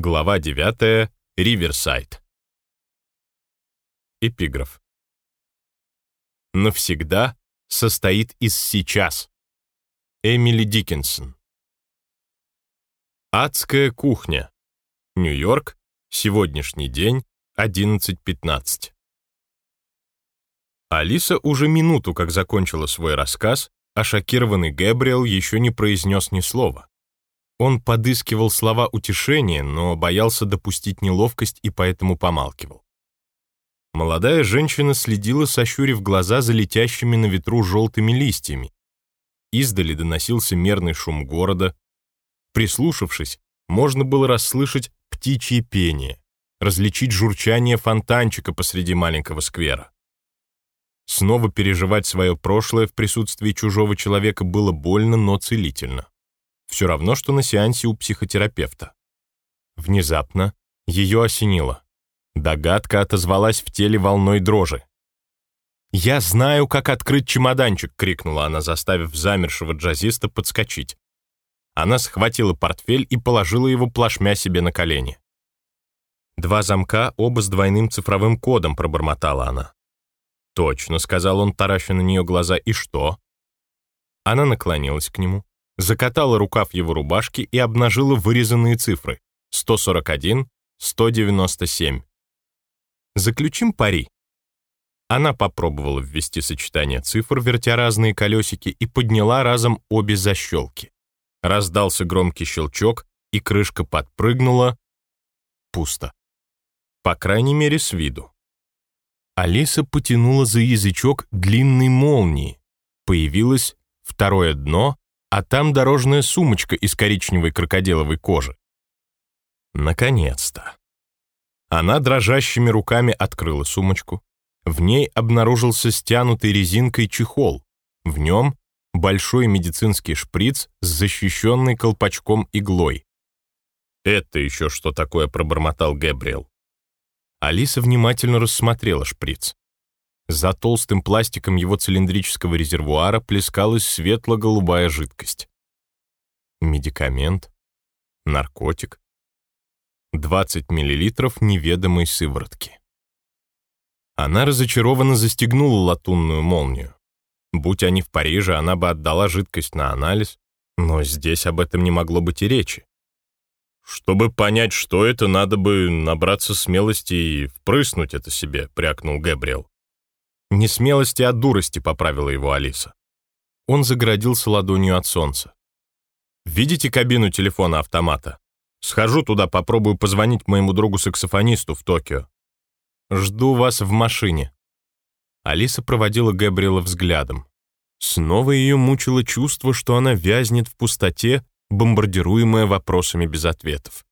Глава 9. Риверсайд. Эпиграф. Навсегда состоит из сейчас. Эмили Диккенсон. Адская кухня. Нью-Йорк. Сегодняшний день. 11.15. Алиса уже минуту как закончила свой рассказ, а шокированный Гэбриэл еще не произнес ни слова. Он подыскивал слова утешения, но боялся допустить неловкость и поэтому помалкивал. Молодая женщина следила, сощурив глаза за летящими на ветру желтыми листьями. Издали доносился мерный шум города. Прислушавшись, можно было расслышать птичье пение, различить журчание фонтанчика посреди маленького сквера. Снова переживать свое прошлое в присутствии чужого человека было больно, но целительно. Все равно, что на сеансе у психотерапевта. Внезапно ее осенило. Догадка отозвалась в теле волной дрожи. «Я знаю, как открыть чемоданчик!» — крикнула она, заставив замершего джазиста подскочить. Она схватила портфель и положила его плашмя себе на колени. «Два замка, оба с двойным цифровым кодом», — пробормотала она. «Точно», — сказал он, тараща на нее глаза, — «и что?» Она наклонилась к нему, закатала рукав его рубашки и обнажила вырезанные цифры 141, 197. Заключим пари. Она попробовала ввести сочетание цифр, вертя разные колесики, и подняла разом обе защелки. Раздался громкий щелчок, и крышка подпрыгнула. Пусто. По крайней мере, с виду. Алиса потянула за язычок длинной молнии. Появилось второе дно, а там дорожная сумочка из коричневой крокодиловой кожи. Наконец-то. Она дрожащими руками открыла сумочку. В ней обнаружился стянутый резинкой чехол. В нем большой медицинский шприц с защищенной колпачком иглой. «Это еще что такое?» — пробормотал Гэбриэл. Алиса внимательно рассмотрела шприц. За толстым пластиком его цилиндрического резервуара плескалась светло-голубая жидкость. Медикамент? Наркотик? 20 миллилитров неведомой сыворотки. Она разочарованно застегнула латунную молнию. Будь они в Париже, она бы отдала жидкость на анализ, но здесь об этом не могло быть и речи. «Чтобы понять, что это, надо бы набраться смелости и впрыснуть это себе», — прякнул Гэбриэл. «Не смелости, а дурости», — поправила его Алиса. Он загородился ладонью от солнца. «Видите кабину телефона-автомата? Схожу туда, попробую позвонить моему другу-саксофонисту в Токио. Жду вас в машине». Алиса проводила Габриэла взглядом. Снова ее мучило чувство, что она вязнет в пустоте, бомбардируемая вопросами без ответов.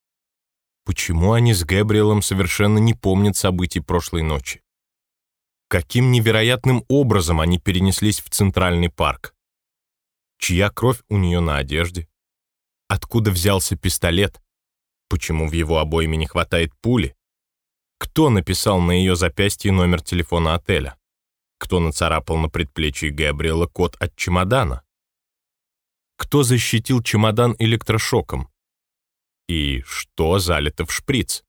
Почему они с Габриэлом совершенно не помнят событий прошлой ночи? Каким невероятным образом они перенеслись в Центральный парк? Чья кровь у нее на одежде? Откуда взялся пистолет? Почему в его обойме не хватает пули? Кто написал на ее запястье номер телефона отеля? Кто нацарапал на предплечье Габриэла код от чемодана? Кто защитил чемодан электрошоком? И что залито в шприц?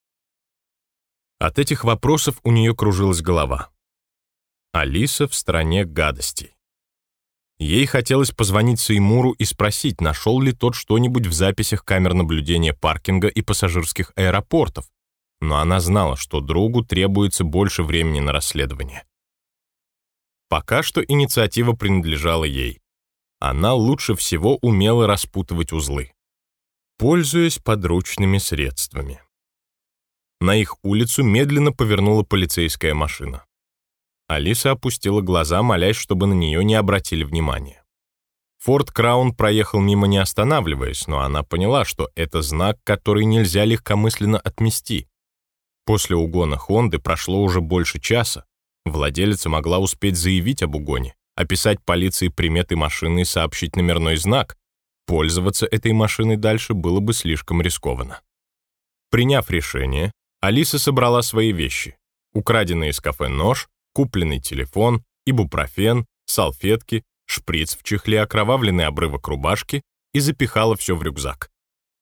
От этих вопросов у нее кружилась голова. Алиса в стране гадостей. Ей хотелось позвонить Сеймуру и спросить, нашел ли тот что-нибудь в записях камер наблюдения паркинга и пассажирских аэропортов, но она знала, что другу требуется больше времени на расследование. Пока что инициатива принадлежала ей. Она лучше всего умела распутывать узлы, пользуясь подручными средствами. На их улицу медленно повернула полицейская машина. Алиса опустила глаза, молясь, чтобы на нее не обратили внимания. Форд Краун проехал мимо не останавливаясь, но она поняла, что это знак, который нельзя легкомысленно отмести. После угона Хонды прошло уже больше часа. Владелица могла успеть заявить об угоне, описать полиции приметы машины и сообщить номерной знак. Пользоваться этой машиной дальше было бы слишком рискованно. Приняв решение, Алиса собрала свои вещи. Украденный из кафе нож, купленный телефон, ибупрофен, салфетки, шприц в чехле, окровавленный обрывок рубашки и запихала все в рюкзак.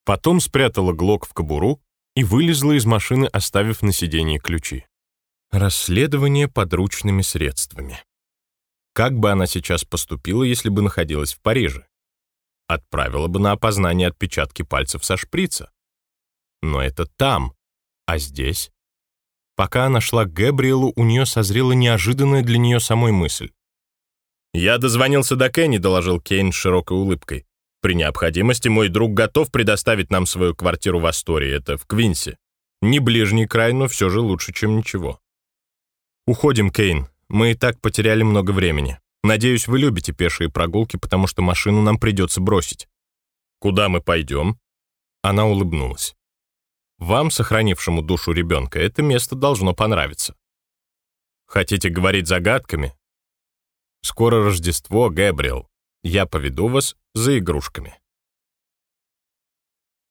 Потом спрятала глок в кобуру, и вылезла из машины, оставив на сиденье ключи. Расследование подручными средствами. Как бы она сейчас поступила, если бы находилась в Париже? Отправила бы на опознание отпечатки пальцев со шприца. Но это там, а здесь? Пока она шла к Гэбриэлу, у нее созрела неожиданная для нее самой мысль. «Я дозвонился до Кенни», — доложил Кейн с широкой улыбкой. «При необходимости мой друг готов предоставить нам свою квартиру в Астории, это в Квинсе. Не ближний край, но все же лучше, чем ничего». «Уходим, Кейн. Мы и так потеряли много времени. Надеюсь, вы любите пешие прогулки, потому что машину нам придется бросить». «Куда мы пойдем?» Она улыбнулась. «Вам, сохранившему душу ребенка, это место должно понравиться». «Хотите говорить загадками?» «Скоро Рождество, Гэбриэл. Я поведу вас за игрушками».